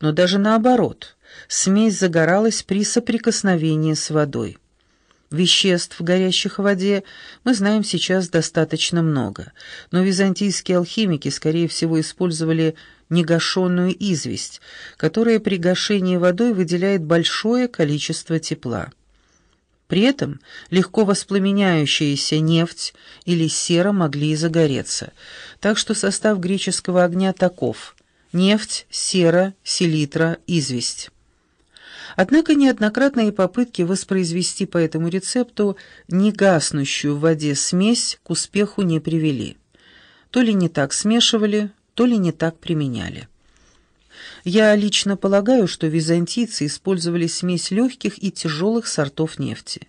но даже наоборот, смесь загоралась при соприкосновении с водой. Веществ, горящих в воде, мы знаем сейчас достаточно много, но византийские алхимики, скорее всего, использовали негашенную известь, которая при гашении водой выделяет большое количество тепла. При этом легко воспламеняющаяся нефть или сера могли загореться, так что состав греческого огня таков – нефть, сера, селитра, известь. Однако неоднократные попытки воспроизвести по этому рецепту негаснущую в воде смесь к успеху не привели. То ли не так смешивали, то ли не так применяли. Я лично полагаю, что византийцы использовали смесь легких и тяжелых сортов нефти.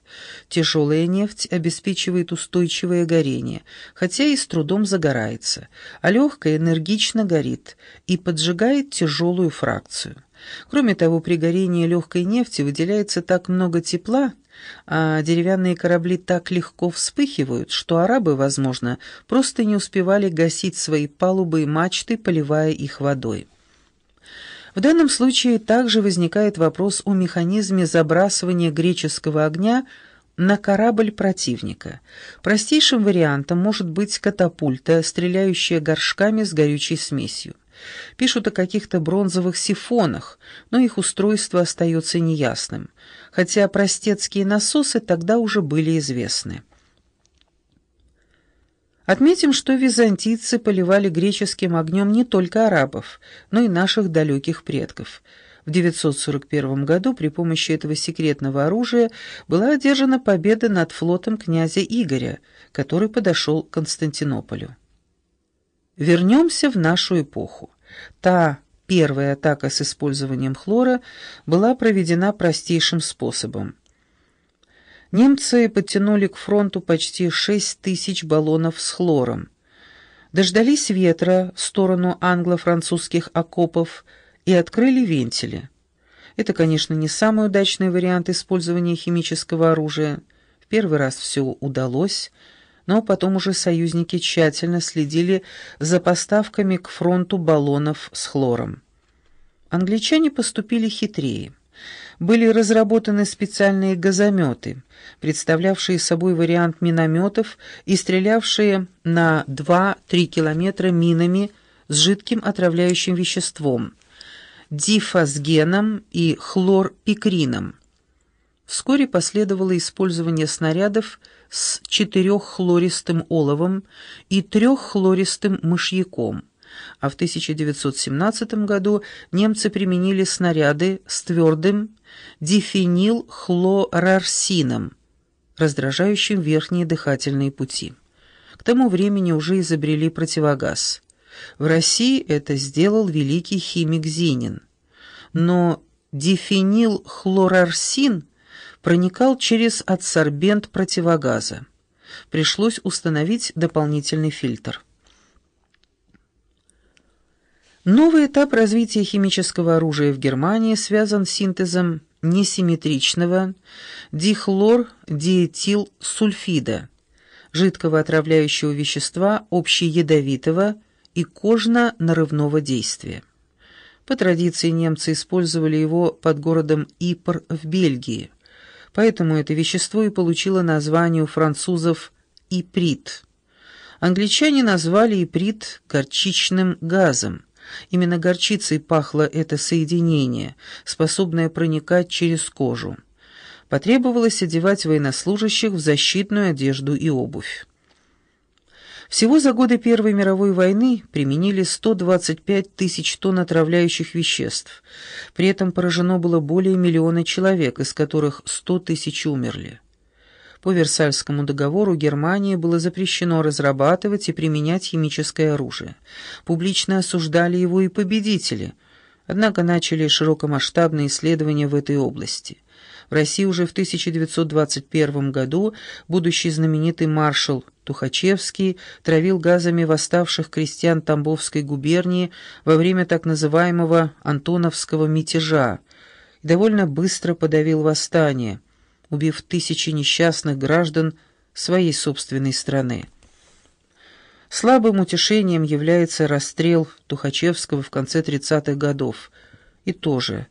Тяжелая нефть обеспечивает устойчивое горение, хотя и с трудом загорается, а легкая энергично горит и поджигает тяжелую фракцию. Кроме того, при горении легкой нефти выделяется так много тепла, а деревянные корабли так легко вспыхивают, что арабы, возможно, просто не успевали гасить свои палубы и мачты, поливая их водой. В данном случае также возникает вопрос о механизме забрасывания греческого огня на корабль противника. Простейшим вариантом может быть катапульта, стреляющая горшками с горючей смесью. Пишут о каких-то бронзовых сифонах, но их устройство остается неясным, хотя простецкие насосы тогда уже были известны. Отметим, что византийцы поливали греческим огнем не только арабов, но и наших далеких предков. В 941 году при помощи этого секретного оружия была одержана победа над флотом князя Игоря, который подошел к Константинополю. Вернемся в нашу эпоху. Та первая атака с использованием хлора была проведена простейшим способом. Немцы подтянули к фронту почти 6 тысяч баллонов с хлором. Дождались ветра в сторону англо-французских окопов и открыли вентили. Это, конечно, не самый удачный вариант использования химического оружия. В первый раз все удалось – но потом уже союзники тщательно следили за поставками к фронту баллонов с хлором. Англичане поступили хитрее. Были разработаны специальные газометы, представлявшие собой вариант минометов и стрелявшие на 2-3 километра минами с жидким отравляющим веществом, дифазгеном и хлорпикрином. Вскоре последовало использование снарядов с четыреххлористым оловом и треххлористым мышьяком, а в 1917 году немцы применили снаряды с твердым дифенилхлорарсином, раздражающим верхние дыхательные пути. К тому времени уже изобрели противогаз. В России это сделал великий химик Зинин. Но дифенилхлорарсин – проникал через адсорбент противогаза. Пришлось установить дополнительный фильтр. Новый этап развития химического оружия в Германии связан с синтезом несимметричного дихлор-диэтилсульфида, жидкого отравляющего вещества общеядовитого и кожно-нарывного действия. По традиции немцы использовали его под городом Ипр в Бельгии – поэтому это вещество и получило название у французов «иприт». Англичане назвали иприт горчичным газом. Именно горчицей пахло это соединение, способное проникать через кожу. Потребовалось одевать военнослужащих в защитную одежду и обувь. Всего за годы Первой мировой войны применили 125 тысяч тонн отравляющих веществ. При этом поражено было более миллиона человек, из которых 100 тысяч умерли. По Версальскому договору Германии было запрещено разрабатывать и применять химическое оружие. Публично осуждали его и победители, однако начали широкомасштабные исследования в этой области – в России уже в 1921 году будущий знаменитый маршал Тухачевский травил газами восставших крестьян Тамбовской губернии во время так называемого Антоновского мятежа и довольно быстро подавил восстание, убив тысячи несчастных граждан своей собственной страны. Слабым утешением является расстрел Тухачевского в конце 30-х годов, и тоже